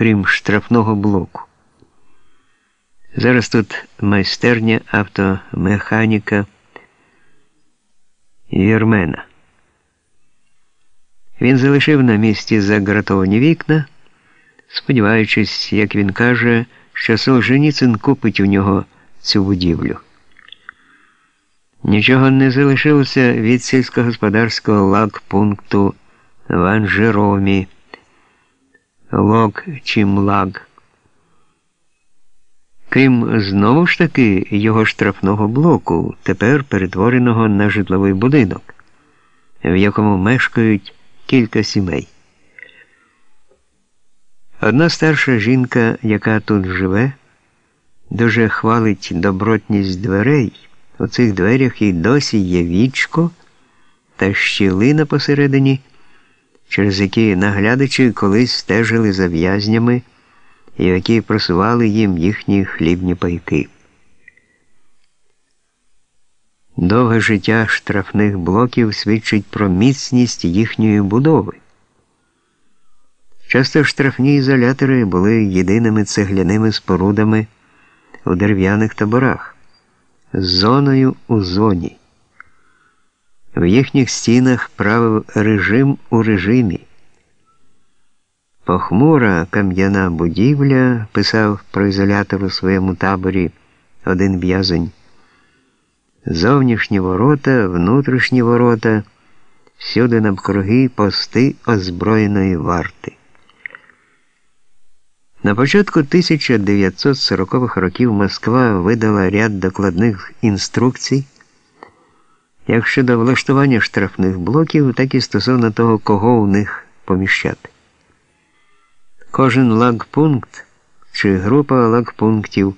крім штрафного блоку. Зараз тут майстерня автомеханіка Вірмена. Він залишив на місці загратовані вікна, сподіваючись, як він каже, що Солженіцин купить у нього цю будівлю. Нічого не залишилося від сільськогосподарського лагпункту в Анжеромі, лог чи млаг. Крім знову ж таки його штрафного блоку, тепер перетвореного на житловий будинок, в якому мешкають кілька сімей. Одна старша жінка, яка тут живе, дуже хвалить добротність дверей. У цих дверях і досі є вічко та щілина посередині, через які наглядачі колись стежили за в'язнями, і які просували їм їхні хлібні пайки. Довге життя штрафних блоків свідчить про міцність їхньої будови. Часто штрафні ізолятори були єдиними цегляними спорудами у дерев'яних таборах з зоною у зоні. В їхніх стінах правив режим у режимі. Похмура кам'яна будівля, писав про ізолятор у своєму таборі один в'язень. Зовнішні ворота, внутрішні ворота, всюди навкруги пости озброєної варти. На початку 1940-х років Москва видала ряд докладних інструкцій як щодо влаштування штрафних блоків, так і стосовно того, кого в них поміщати. Кожен лагпункт чи група лагпунктів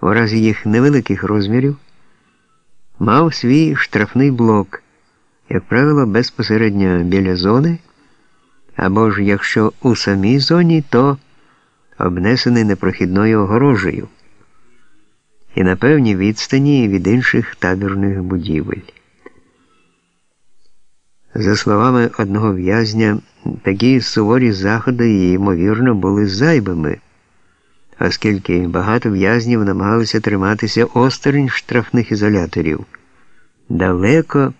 у разі їх невеликих розмірів мав свій штрафний блок, як правило, безпосередньо біля зони, або ж якщо у самій зоні, то обнесений непрохідною огорожею і на певній відстані від інших табірних будівель. За словами одного в'язня, такі суворі заходи, ймовірно, були зайвими, оскільки багато в'язнів намагалися триматися осторонь штрафних ізоляторів. Далеко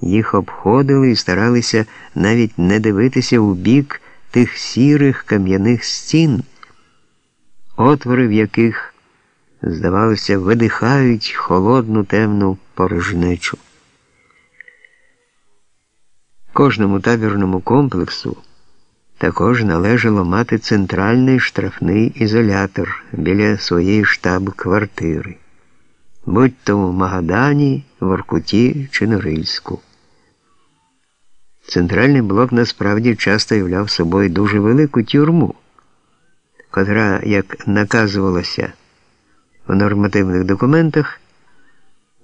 їх обходили і старалися навіть не дивитися у бік тих сірих кам'яних стін отвори в яких, здавалося, видихають холодну темну порожнечу. Кожному табірному комплексу також належало мати центральний штрафний ізолятор біля своєї штаб-квартири, будь то в Магадані, Воркуті чи Норильську. Центральний блок насправді часто являв собою дуже велику тюрму котра, як наказувалося в нормативних документах,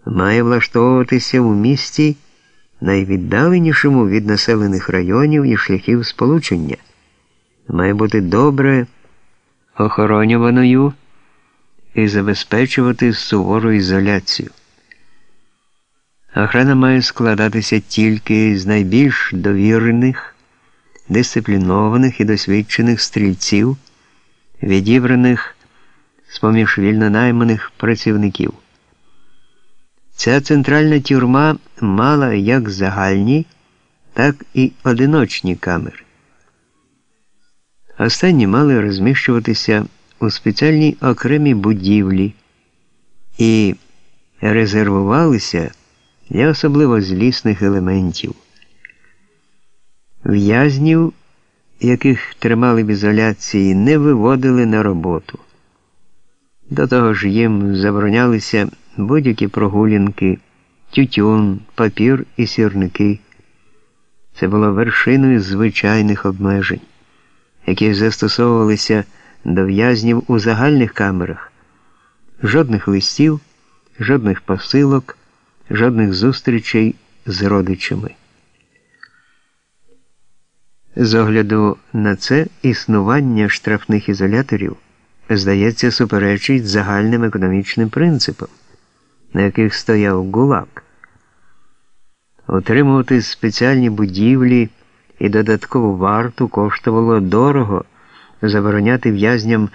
має влаштовуватися у місті найвіддаленішому від населених районів і шляхів сполучення, має бути добре охоронюваною і забезпечувати сувору ізоляцію. Охрана має складатися тільки з найбільш довірених, дисциплінованих і досвідчених стрільців відібраних з поміж вільнонайманих працівників. Ця центральна тюрма мала як загальні, так і одиночні камери. Останні мали розміщуватися у спеціальній окремій будівлі і резервувалися для особливо злісних елементів. В'язнів яких тримали в ізоляції, не виводили на роботу. До того ж їм заборонялися будь-які прогулянки, тютюн, папір і сірники. Це було вершиною звичайних обмежень, які застосовувалися до в'язнів у загальних камерах. Жодних листів, жодних посилок, жодних зустрічей з родичами. З огляду на це існування штрафних ізоляторів, здається, суперечить загальним економічним принципам, на яких стояв ГУЛАГ. Отримувати спеціальні будівлі і додаткову варту коштувало дорого забороняти в'язням